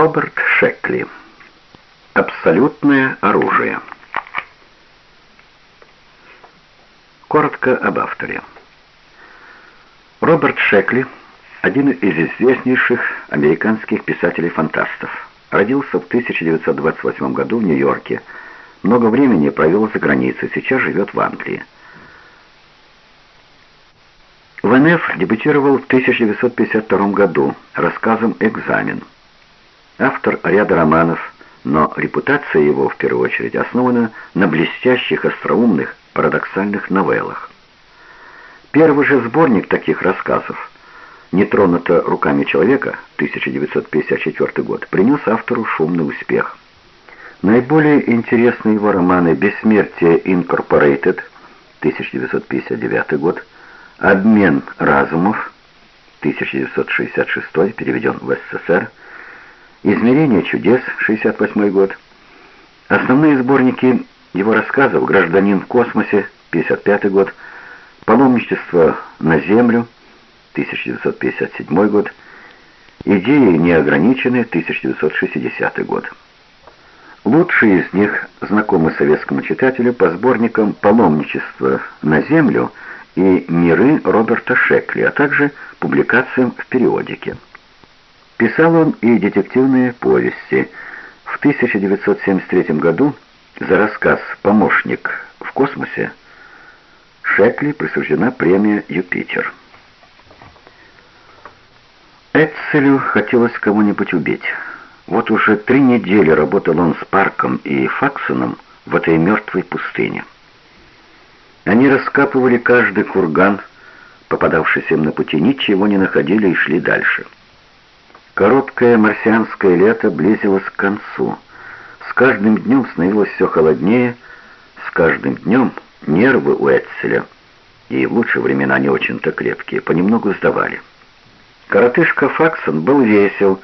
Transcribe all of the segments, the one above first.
Роберт Шекли. Абсолютное оружие. Коротко об авторе. Роберт Шекли – один из известнейших американских писателей-фантастов. Родился в 1928 году в Нью-Йорке. Много времени провел за границей, сейчас живет в Англии. ВНФ дебютировал в 1952 году рассказом «Экзамен». Автор ряда романов, но репутация его, в первую очередь, основана на блестящих, остроумных, парадоксальных новеллах. Первый же сборник таких рассказов «Не тронуто руками человека» 1954 год принес автору шумный успех. Наиболее интересные его романы «Бессмертие Инкорпорейтед» 1959 год Обмен разумов, 1966, переведен в СССР. Измерение чудес, 68 год. Основные сборники его рассказов «Гражданин в космосе», 55 год. «Паломничество на Землю», 1957 год. «Идеи неограниченные», 1960 год. Лучшие из них знакомы советскому читателю по сборникам «Паломничество на Землю» и «Миры» Роберта Шекли, а также публикациям в периодике. Писал он и детективные повести. В 1973 году за рассказ «Помощник в космосе» Шекли присуждена премия «Юпитер». Эцелю хотелось кого-нибудь убить. Вот уже три недели работал он с Парком и Факсоном в этой мертвой пустыне. Они раскапывали каждый курган, попадавшийся им на пути, ничего не находили и шли дальше. Короткое марсианское лето близилось к концу. С каждым днем становилось все холоднее, с каждым днем нервы у Эцеля, и в лучшие времена не очень-то крепкие, понемногу сдавали. Коротышка Факсон был весел,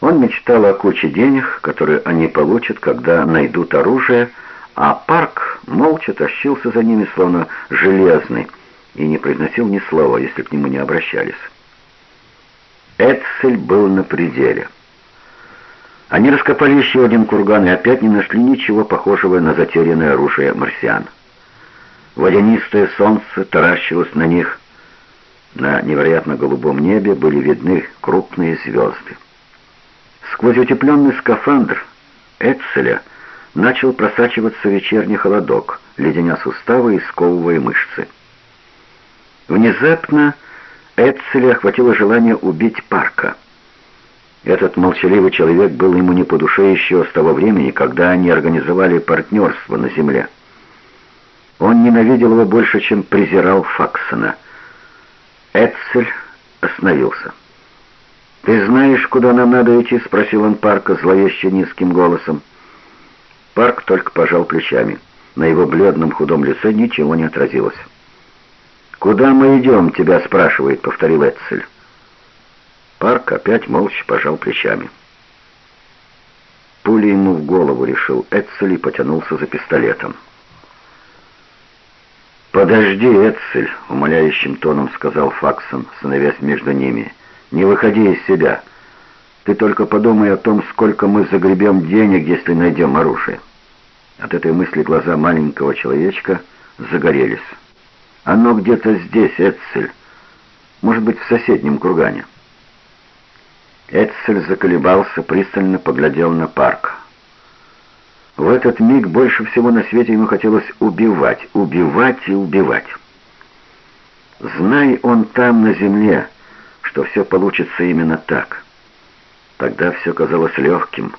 он мечтал о куче денег, которые они получат, когда найдут оружие, а Парк молча тащился за ними, словно железный, и не произносил ни слова, если к нему не обращались. Эцель был на пределе. Они раскопали еще один курган и опять не нашли ничего похожего на затерянное оружие марсиан. Водянистое солнце таращилось на них. На невероятно голубом небе были видны крупные звезды. Сквозь утепленный скафандр Эцеля начал просачиваться вечерний холодок, леденя суставы и сковывая мышцы. Внезапно Эцеля охватило желание убить Парка. Этот молчаливый человек был ему не по душе еще с того времени, когда они организовали партнерство на земле. Он ненавидел его больше, чем презирал Факсона. Эцель остановился. «Ты знаешь, куда нам надо идти?» — спросил он Парка зловеще низким голосом. Парк только пожал плечами. На его бледном худом лице ничего не отразилось. «Куда мы идем?» — тебя спрашивает, — повторил Эцель. Парк опять молча пожал плечами. Пуля ему в голову решил Эцель и потянулся за пистолетом. «Подожди, Эцель», — умоляющим тоном сказал Факсон, становясь между ними. «Не выходи из себя. Ты только подумай о том, сколько мы загребем денег, если найдем оружие». От этой мысли глаза маленького человечка загорелись. «Оно где-то здесь, Эцель. Может быть, в соседнем кургане». Эцель заколебался, пристально поглядел на парк. В этот миг больше всего на свете ему хотелось убивать, убивать и убивать. Знай он там, на земле, что все получится именно так. Тогда все казалось легким.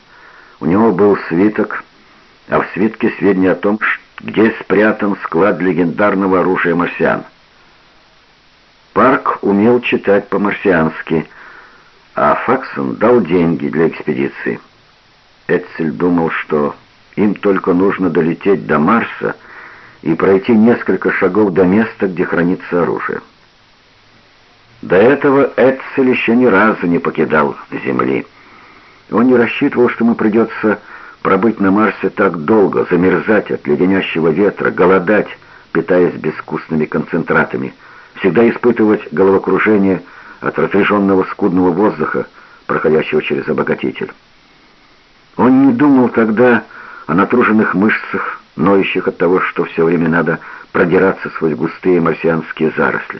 У него был свиток, а в свитке сведения о том, где спрятан склад легендарного оружия марсиан. Парк умел читать по-марсиански, а Факсон дал деньги для экспедиции. Эцель думал, что им только нужно долететь до Марса и пройти несколько шагов до места, где хранится оружие. До этого Эцель еще ни разу не покидал Земли. Он не рассчитывал, что ему придется пробыть на Марсе так долго, замерзать от леденящего ветра, голодать, питаясь безвкусными концентратами, всегда испытывать головокружение от разреженного скудного воздуха, проходящего через обогатитель. Он не думал тогда о натруженных мышцах, ноющих от того, что все время надо продираться сквозь густые марсианские заросли.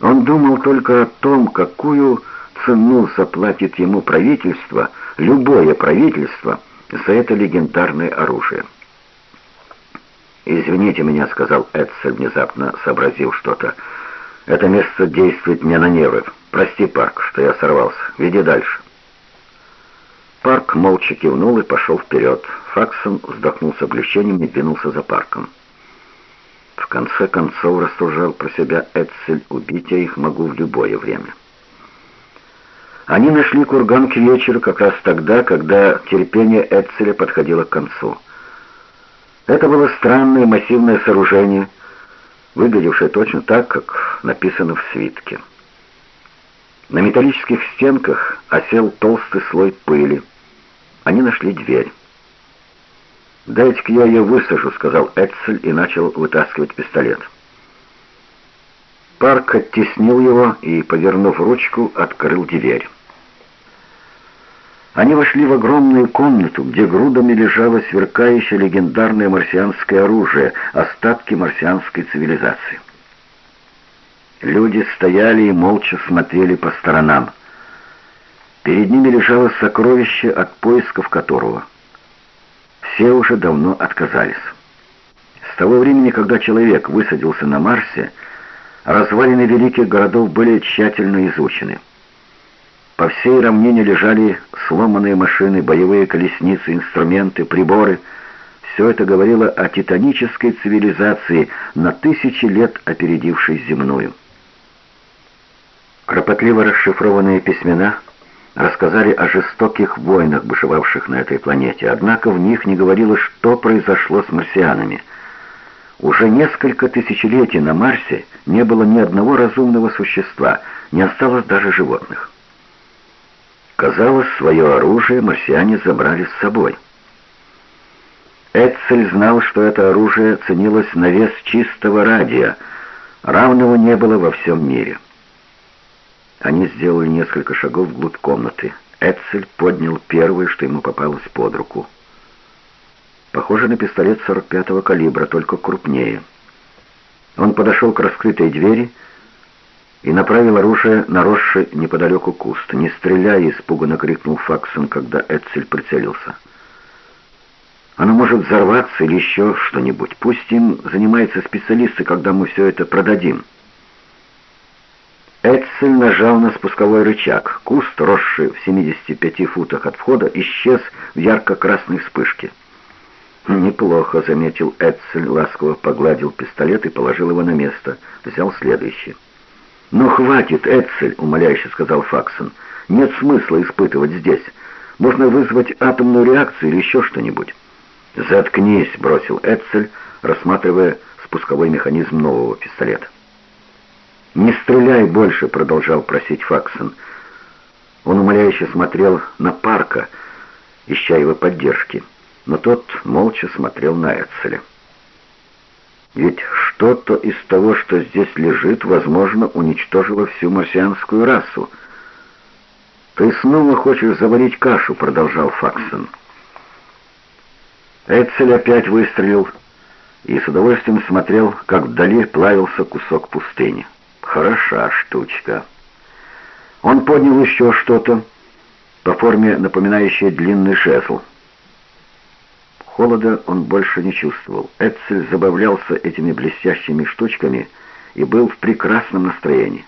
Он думал только о том, какую цену заплатит ему правительство, любое правительство, за это легендарное оружие. «Извините меня», — сказал Эдсель, внезапно сообразив что-то. «Это место действует мне на нервы. Прости, Парк, что я сорвался. Веди дальше». Парк молча кивнул и пошел вперед. Факсон вздохнул с облегчением и двинулся за Парком. В конце концов рассуждал про себя Эдсель, убить я их могу в любое время. Они нашли курган к вечеру как раз тогда, когда терпение Эдселя подходило к концу. Это было странное массивное сооружение, выглядевшее точно так, как написано в свитке. На металлических стенках осел толстый слой пыли. Они нашли дверь. «Дайте-ка я ее высажу», — сказал Эцель и начал вытаскивать пистолет. Парк оттеснил его и, повернув ручку, открыл дверь. Они вошли в огромную комнату, где грудами лежало сверкающее легендарное марсианское оружие, остатки марсианской цивилизации. Люди стояли и молча смотрели по сторонам. Перед ними лежало сокровище, от поисков которого все уже давно отказались. С того времени, когда человек высадился на Марсе, развалины великих городов были тщательно изучены. По всей равнине лежали сломанные машины, боевые колесницы, инструменты, приборы. Все это говорило о титанической цивилизации, на тысячи лет опередившей земную. Кропотливо расшифрованные письмена рассказали о жестоких войнах, бушевавших на этой планете, однако в них не говорилось, что произошло с марсианами. Уже несколько тысячелетий на Марсе не было ни одного разумного существа, не осталось даже животных. Казалось, свое оружие марсиане забрали с собой. Эцель знал, что это оружие ценилось на вес чистого радия, равного не было во всем мире. Они сделали несколько шагов вглубь комнаты. Эцель поднял первое, что ему попалось под руку. Похоже на пистолет 45-го калибра, только крупнее. Он подошел к раскрытой двери и направил оружие на росший неподалеку куст. «Не стреляй!» — испуганно крикнул Факсон, когда Эцель прицелился. «Оно может взорваться или еще что-нибудь. Пусть им занимаются специалисты, когда мы все это продадим». Эцель нажал на спусковой рычаг. Куст, росший в 75 футах от входа, исчез в ярко-красной вспышке. «Неплохо», — заметил Эцель, ласково погладил пистолет и положил его на место. Взял следующий. «Ну, хватит, Эцель», — умоляюще сказал Факсон. «Нет смысла испытывать здесь. Можно вызвать атомную реакцию или еще что-нибудь». «Заткнись», — бросил Эцель, рассматривая спусковой механизм нового пистолета. «Не стреляй больше», — продолжал просить Факсон. Он умоляюще смотрел на Парка, ища его поддержки, но тот молча смотрел на Эцеля. Ведь что-то из того, что здесь лежит, возможно, уничтожило всю марсианскую расу. «Ты снова хочешь заварить кашу», — продолжал Факсон. Эцель опять выстрелил и с удовольствием смотрел, как вдали плавился кусок пустыни. «Хороша штучка». Он поднял еще что-то, по форме напоминающее длинный жезл. Холода он больше не чувствовал. Эцель забавлялся этими блестящими штучками и был в прекрасном настроении.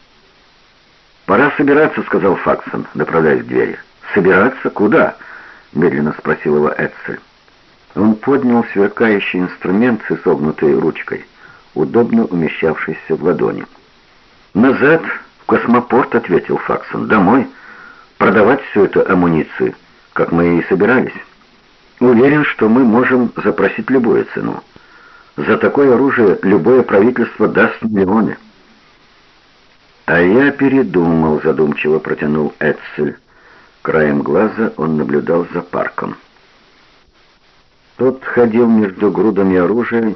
«Пора собираться», — сказал Факсон, направляясь к двери. «Собираться? Куда?» — медленно спросил его Эцель. Он поднял сверкающий инструмент с изогнутой ручкой, удобно умещавшийся в ладони. «Назад, в космопорт», — ответил Факсон. «Домой. Продавать всю эту амуницию, как мы и собирались». Уверен, что мы можем запросить любую цену. За такое оружие любое правительство даст миллионы. А я передумал, задумчиво протянул Эцель. Краем глаза он наблюдал за парком. Тот ходил между грудами оружия,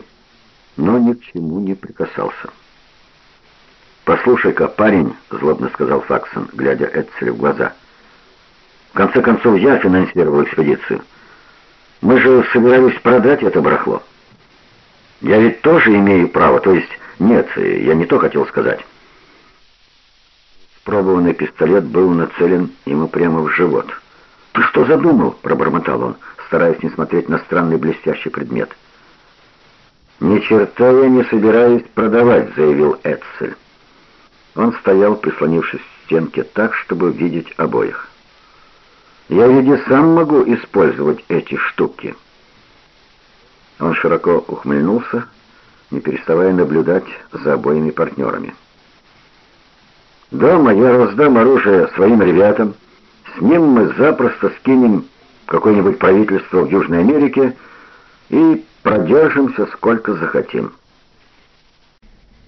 но ни к чему не прикасался. «Послушай-ка, парень», — злобно сказал Факсон, глядя Эцелю в глаза, — В конце концов, я финансировал экспедицию. Мы же собирались продать это барахло. Я ведь тоже имею право, то есть... Нет, я не то хотел сказать. Спробованный пистолет был нацелен ему прямо в живот. «Ты что задумал?» — пробормотал он, стараясь не смотреть на странный блестящий предмет. «Ни черта я не собираюсь продавать», — заявил Эдсель. Он стоял, прислонившись к стенке так, чтобы видеть обоих. «Я ведь и сам могу использовать эти штуки». Он широко ухмыльнулся, не переставая наблюдать за обоими партнерами. «Дома я раздам оружие своим ребятам. С ним мы запросто скинем какое-нибудь правительство в Южной Америке и продержимся сколько захотим».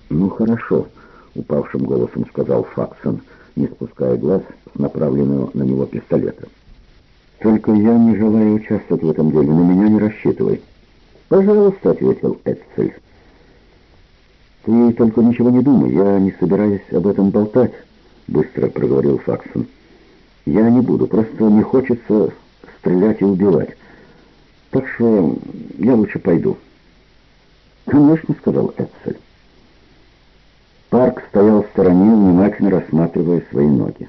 «Ну хорошо», — упавшим голосом сказал Факсон, не спуская глаз с направленного на него пистолета. «Только я не желаю участвовать в этом деле, на меня не рассчитывай». «Пожалуйста», — ответил Эцель. «Ты только ничего не думай, я не собираюсь об этом болтать», — быстро проговорил Факсон. «Я не буду, просто не хочется стрелять и убивать. Так что я лучше пойду». «Конечно», — сказал Эцель. Парк стоял в стороне, внимательно рассматривая свои ноги.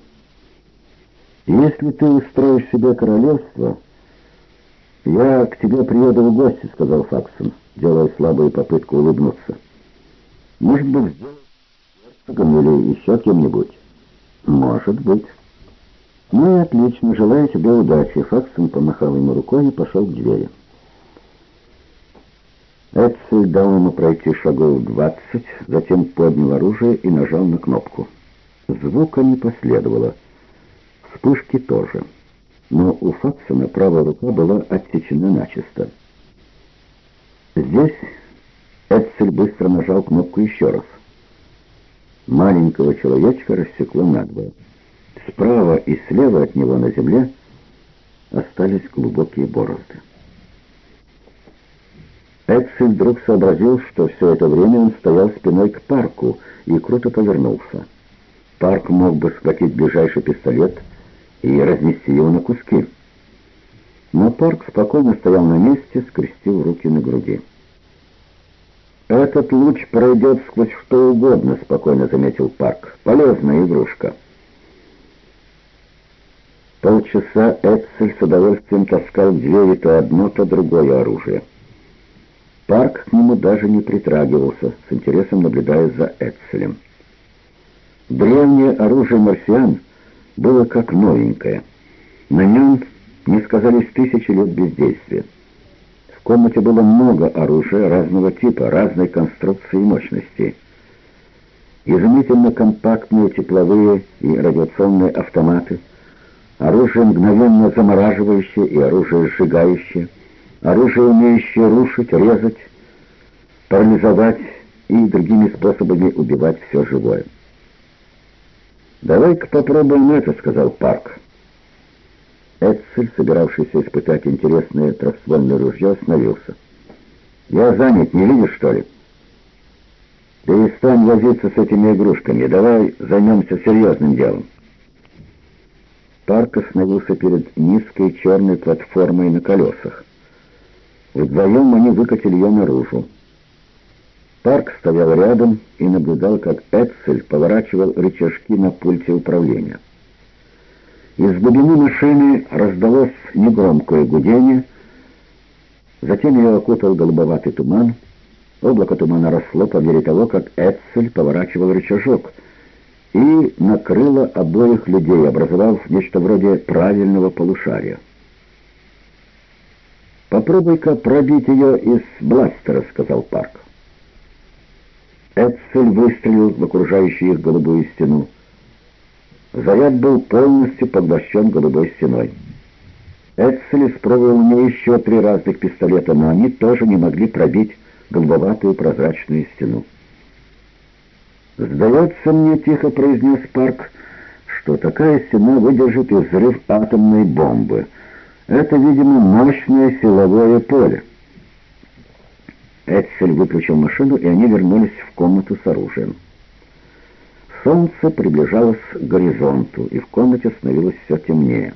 «Если ты устроишь себе королевство...» «Я к тебе приеду в гости», — сказал Факсон, делая слабую попытку улыбнуться. «Может быть, сделать герцогом или еще кем-нибудь?» «Может быть». «Ну и отлично. Желаю тебе удачи». Факсон помахал ему рукой и пошел к двери. Эдсель дал ему пройти шагов двадцать, затем поднял оружие и нажал на кнопку. Звука не последовало. Вспышки тоже но у Факсона правая рука была отсечена начисто. Здесь Эдсель быстро нажал кнопку еще раз. Маленького человечка рассекло надвое. Справа и слева от него на земле остались глубокие борозды. Эдсель вдруг сообразил, что все это время он стоял спиной к парку и круто повернулся. Парк мог бы схватить ближайший пистолет — и разнести его на куски. Но Парк спокойно стоял на месте, скрестив руки на груди. «Этот луч пройдет сквозь что угодно», — спокойно заметил Парк. «Полезная игрушка». Полчаса Эдсель с удовольствием таскал в двери то одно, то другое оружие. Парк к нему даже не притрагивался, с интересом наблюдая за Эдселем. Древнее оружие марсиан — было как новенькое. На нем не сказались тысячи лет бездействия. В комнате было много оружия разного типа, разной конструкции и мощности. Изумительно компактные тепловые и радиационные автоматы, оружие мгновенно замораживающее и оружие сжигающее, оружие, умеющее рушить, резать, парализовать и другими способами убивать все живое. «Давай-ка попробуем это», — сказал Парк. Эдсель, собиравшийся испытать интересное трехствольное ружье, остановился. «Я занят, не видишь, что ли?» «Перестань возиться с этими игрушками, давай займемся серьезным делом». Парк остановился перед низкой черной платформой на колесах. Вдвоем они выкатили ее наружу. Парк стоял рядом и наблюдал, как Эцель поворачивал рычажки на пульте управления. Из глубины машины раздалось негромкое гудение, затем ее окутал голубоватый туман. Облако тумана росло по мере того, как Эцель поворачивал рычажок, и накрыло обоих людей, образовав нечто вроде правильного полушария. «Попробуй-ка пробить ее из бластера», — сказал Парк. Эцель выстрелил в окружающую их голубую стену. Заряд был полностью поглощен голубой стеной. Эцель испробовал не еще три разных пистолета, но они тоже не могли пробить голубоватую прозрачную стену. «Сдается мне, — тихо произнес Парк, — что такая стена выдержит и взрыв атомной бомбы. Это, видимо, мощное силовое поле». Эдсель выключил машину, и они вернулись в комнату с оружием. Солнце приближалось к горизонту, и в комнате становилось все темнее.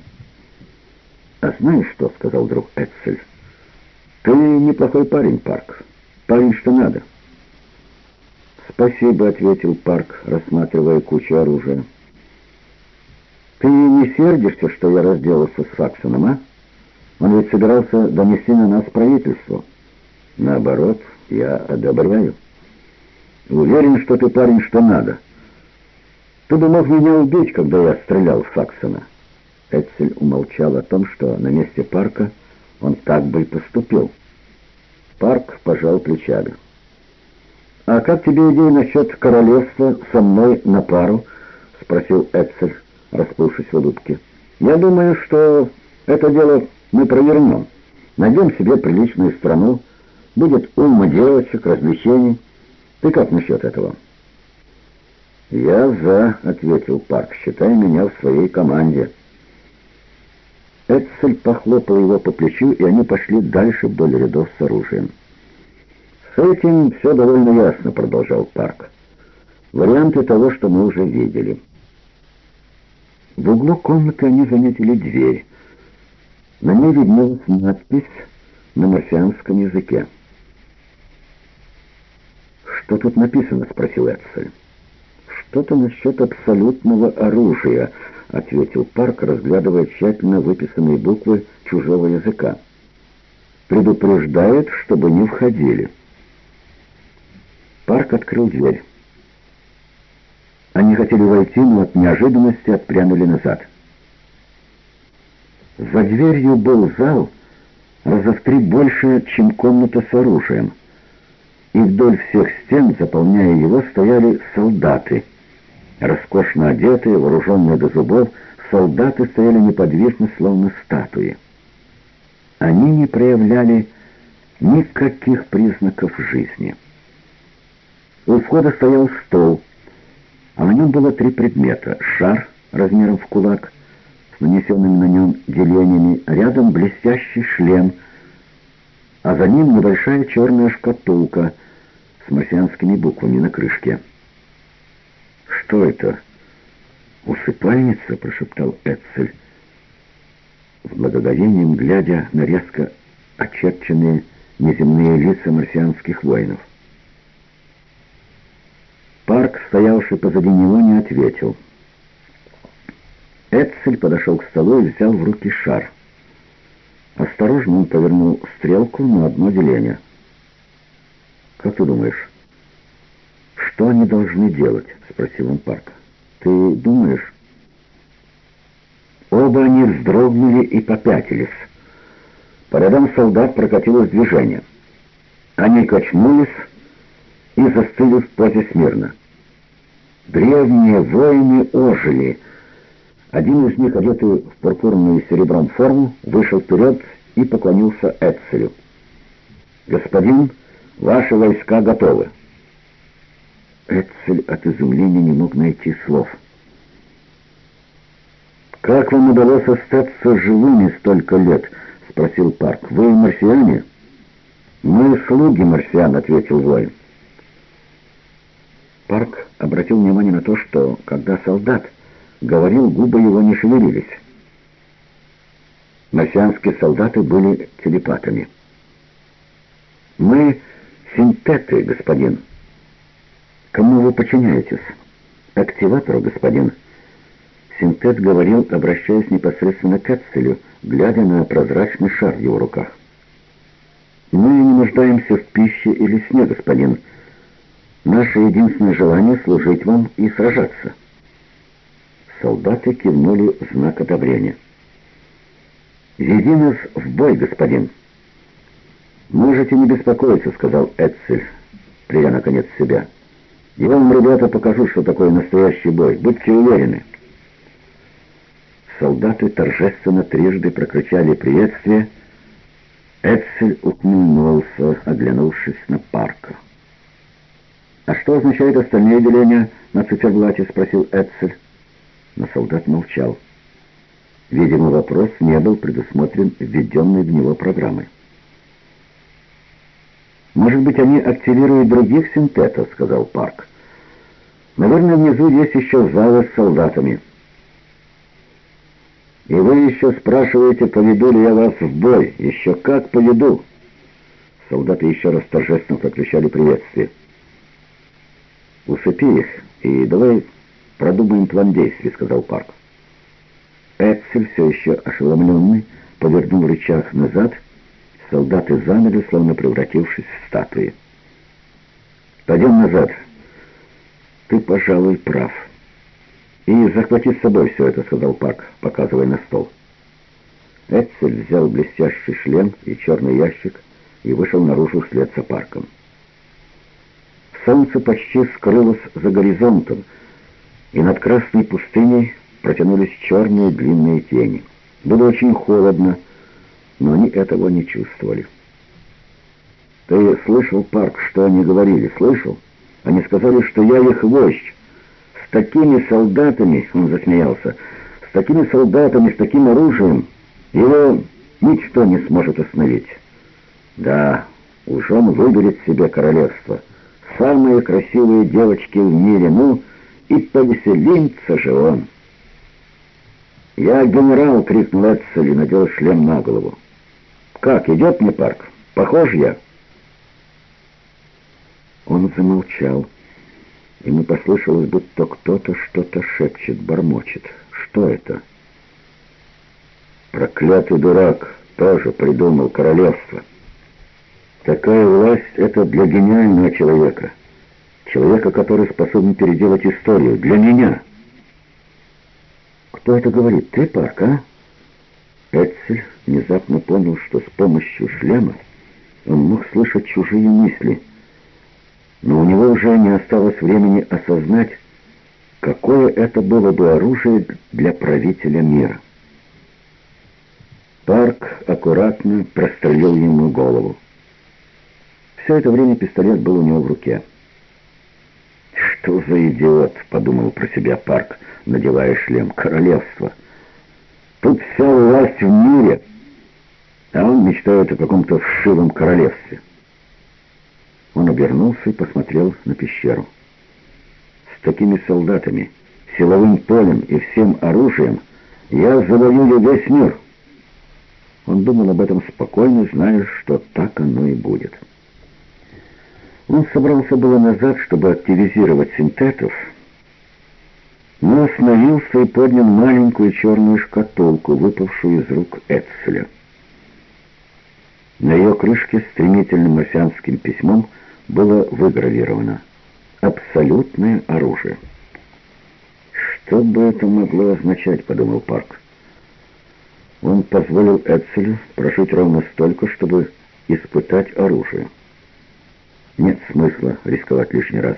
«А знаешь что?» — сказал друг Эцель. «Ты неплохой парень, Парк. Парень, что надо». «Спасибо», — ответил Парк, рассматривая кучу оружия. «Ты не сердишься, что я разделался с Факсоном, а? Он ведь собирался донести на нас правительство». «Наоборот, я одобряю. Уверен, что ты парень, что надо. Ты бы мог меня убить, когда я стрелял в Факсона». Эцель умолчал о том, что на месте Парка он так бы и поступил. Парк пожал плечами. «А как тебе идея насчет королевства со мной на пару?» — спросил Эцель, расплывшись в улыбке. «Я думаю, что это дело мы провернем. Найдем себе приличную страну, будет ума девочек, развлечений. Ты как насчет этого?» «Я за», — ответил Парк, — «считай меня в своей команде». Эцель похлопал его по плечу, и они пошли дальше вдоль рядов с оружием. «С этим все довольно ясно», — продолжал Парк. «Варианты того, что мы уже видели». В углу комнаты они заметили дверь. На ней виднелась надпись на марсианском языке. «Что тут написано?» — спросил Эцель. «Что-то насчет абсолютного оружия», — ответил Парк, разглядывая тщательно выписанные буквы чужого языка. «Предупреждает, чтобы не входили». Парк открыл дверь. Они хотели войти, но от неожиданности отпрянули назад. За дверью был зал, раза в три больше, чем комната с оружием. И вдоль всех стен, заполняя его, стояли солдаты — Роскошно одетые, вооруженные до зубов, солдаты стояли неподвижно, словно статуи. Они не проявляли никаких признаков жизни. У входа стоял стол, а на нем было три предмета. Шар размером в кулак, с нанесенными на нем делениями, рядом блестящий шлем, а за ним небольшая черная шкатулка с марсианскими буквами на крышке. «Что это?» «Усыпальница?» — прошептал Эцель, с благоговением глядя на резко очерченные неземные лица марсианских воинов. Парк, стоявший позади него, не ответил. Эцель подошел к столу и взял в руки шар. Осторожно он повернул стрелку на одно деление. «Как ты думаешь, что они должны делать?» — спросил он Парка. «Ты думаешь?» Оба они вздрогнули и попятились. По рядам солдат прокатилось движение. Они качнулись и застыли в позе смирно. Древние воины ожили. Один из них, одетый в пурпурную серебром форму, вышел вперед и поклонился Эцелю. «Господин, ваши войска готовы». Эцель от изумления не мог найти слов. «Как вам удалось остаться живыми столько лет?» — спросил Парк. «Вы марсиане?» «Мы слуги марсиан», — ответил воин. Парк обратил внимание на то, что, когда солдат говорил, губы его не шевелились. Марсианские солдаты были телепатами. «Мы синтеты, господин». «Кому вы подчиняетесь?» «Активатору, господин». Синтет говорил, обращаясь непосредственно к Эцелю, глядя на прозрачный шар в его руках. «Мы не нуждаемся в пище или сне, господин. Наше единственное желание — служить вам и сражаться». Солдаты кивнули в знак одобрения. «Веди нас в бой, господин». «Можете не беспокоиться», — сказал Эцель, придя наконец себя. Я вам, ребята, покажу, что такое настоящий бой. Будьте уверены. Солдаты торжественно трижды прокричали приветствие. Эцель ухмыльнулся, оглянувшись на парка. «А что означает остальные деления на циферблате?» — спросил Эцель. Но солдат молчал. Видимо, вопрос не был предусмотрен введенной в него программой. «Может быть, они активируют других синтетов», — сказал Парк. «Наверное, внизу есть еще залы с солдатами». И вы еще спрашиваете, поведу ли я вас в бой. Еще как поведу. Солдаты еще раз торжественно прокричали приветствие. «Усыпи их, и давай продумаем план действий», — сказал Парк. Эцель, все еще ошеломленный, повернул рычаг назад. Солдаты замерли, словно превратившись в статуи. «Пойдем назад. Ты, пожалуй, прав». «И захвати с собой все это», — сказал Парк, показывая на стол. Эцель взял блестящий шлем и черный ящик и вышел наружу вслед за Парком. Солнце почти скрылось за горизонтом, и над красной пустыней протянулись черные длинные тени. Было очень холодно, но они этого не чувствовали. «Ты слышал, Парк, что они говорили? Слышал? Они сказали, что я их вождь. С такими солдатами, — он засмеялся, — с такими солдатами, с таким оружием его ничто не сможет остановить. Да, уж он выберет себе королевство. Самые красивые девочки в мире, ну, и повеселится же он». «Я генерал!» — крикнул Эцель и надел шлем на голову. «Как, идет мне парк? Похож я?» Он замолчал. Ему послышалось, будто кто-то что-то шепчет, бормочет. «Что это?» «Проклятый дурак! Тоже придумал королевство!» «Такая власть — это для гениального человека. Человека, который способен переделать историю. Для меня!» «Кто это говорит? Ты, Парк, а?» Эцель внезапно понял, что с помощью шлема он мог слышать чужие мысли, но у него уже не осталось времени осознать, какое это было бы оружие для правителя мира. Парк аккуратно прострелил ему голову. Все это время пистолет был у него в руке. «Что за идиот?» — подумал про себя Парк — надевая шлем королевства. Тут вся власть в мире, а он мечтает о каком-то вшивом королевстве. Он обернулся и посмотрел на пещеру. С такими солдатами, силовым полем и всем оружием я завоюю весь мир. Он думал об этом спокойно, зная, что так оно и будет. Он собрался было назад, чтобы активизировать синтетов, но остановился и поднял маленькую черную шкатулку, выпавшую из рук Эцеля. На ее крышке стремительным марсианским письмом было выгравировано «Абсолютное оружие». «Что бы это могло означать?» — подумал Парк. Он позволил Эцелю прожить ровно столько, чтобы испытать оружие. Нет смысла рисковать лишний раз.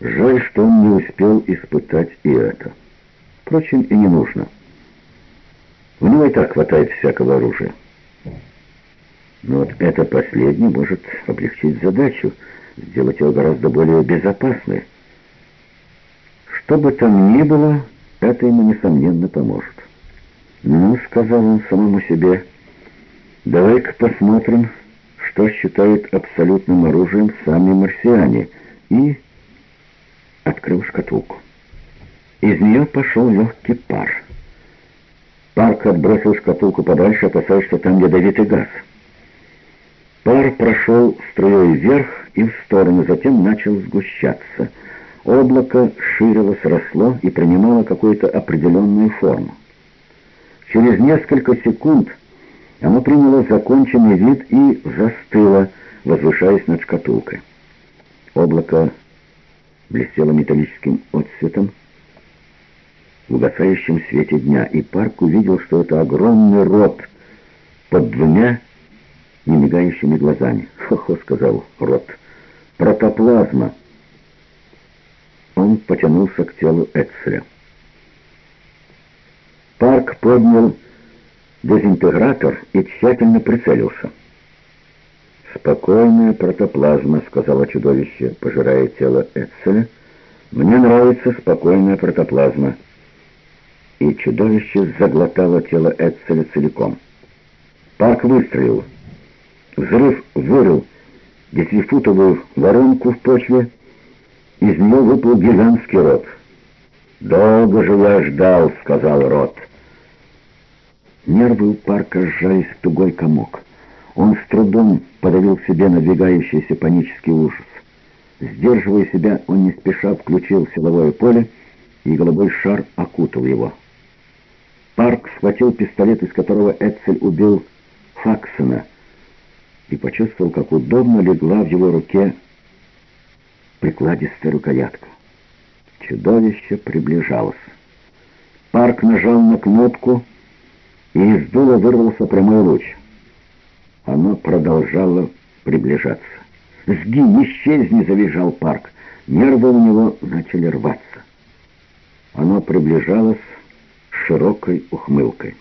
Жаль, что он не успел испытать и это. Впрочем, и не нужно. У него и так хватает всякого оружия. Но вот это последнее может облегчить задачу, сделать его гораздо более безопасной. Что бы там ни было, это ему, несомненно, поможет. «Ну, — сказал он самому себе, — давай-ка посмотрим, что считают абсолютным оружием сами марсиане, и открыл шкатулку. Из нее пошел легкий пар. Парк отбросил шкатулку подальше, опасаясь, что там ядовитый газ. Пар прошел струей вверх и в сторону, затем начал сгущаться. Облако ширилось, росло и принимало какую-то определенную форму. Через несколько секунд оно приняло законченный вид и застыло, возвышаясь над шкатулкой. Облако блестело металлическим отцветом в угасающем свете дня, и Парк увидел, что это огромный рот под двумя немигающими глазами. «Хо-хо», — сказал рот, — «протоплазма». Он потянулся к телу Эцеля. Парк поднял дезинтегратор и тщательно прицелился. «Спокойная протоплазма», — сказала чудовище, пожирая тело Эцеля. «Мне нравится спокойная протоплазма». И чудовище заглотало тело Эцеля целиком. Парк выстрелил. Взрыв вырыл десятифутовую воронку в почве. Из нее выплыл гигантский рот. «Долго же я ждал», — сказал рот. Нервы у парка сжались в тугой комок. Он с трудом подавил себе надвигающийся панический ужас. Сдерживая себя, он не спеша включил силовое поле, и голубой шар окутал его. Парк схватил пистолет, из которого Эцель убил Факсона, и почувствовал, как удобно легла в его руке прикладистая рукоятка. Чудовище приближалось. Парк нажал на кнопку, и из дула вырвался прямой луч. Оно продолжало приближаться. «Сгинь, исчезни!» — завизжал Парк. Нервы у него начали рваться. Оно приближалось широкой ухмылкой.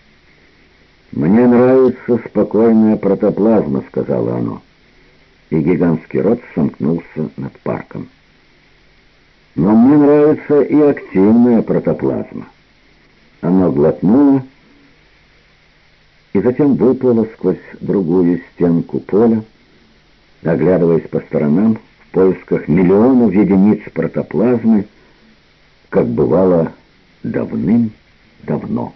«Мне нравится спокойная протоплазма», — сказала оно. И гигантский рот сомкнулся над парком. «Но мне нравится и активная протоплазма». Оно глотнуло и затем выплыло сквозь другую стенку поля, оглядываясь по сторонам в поисках миллионов единиц протоплазмы, как бывало давным-давно.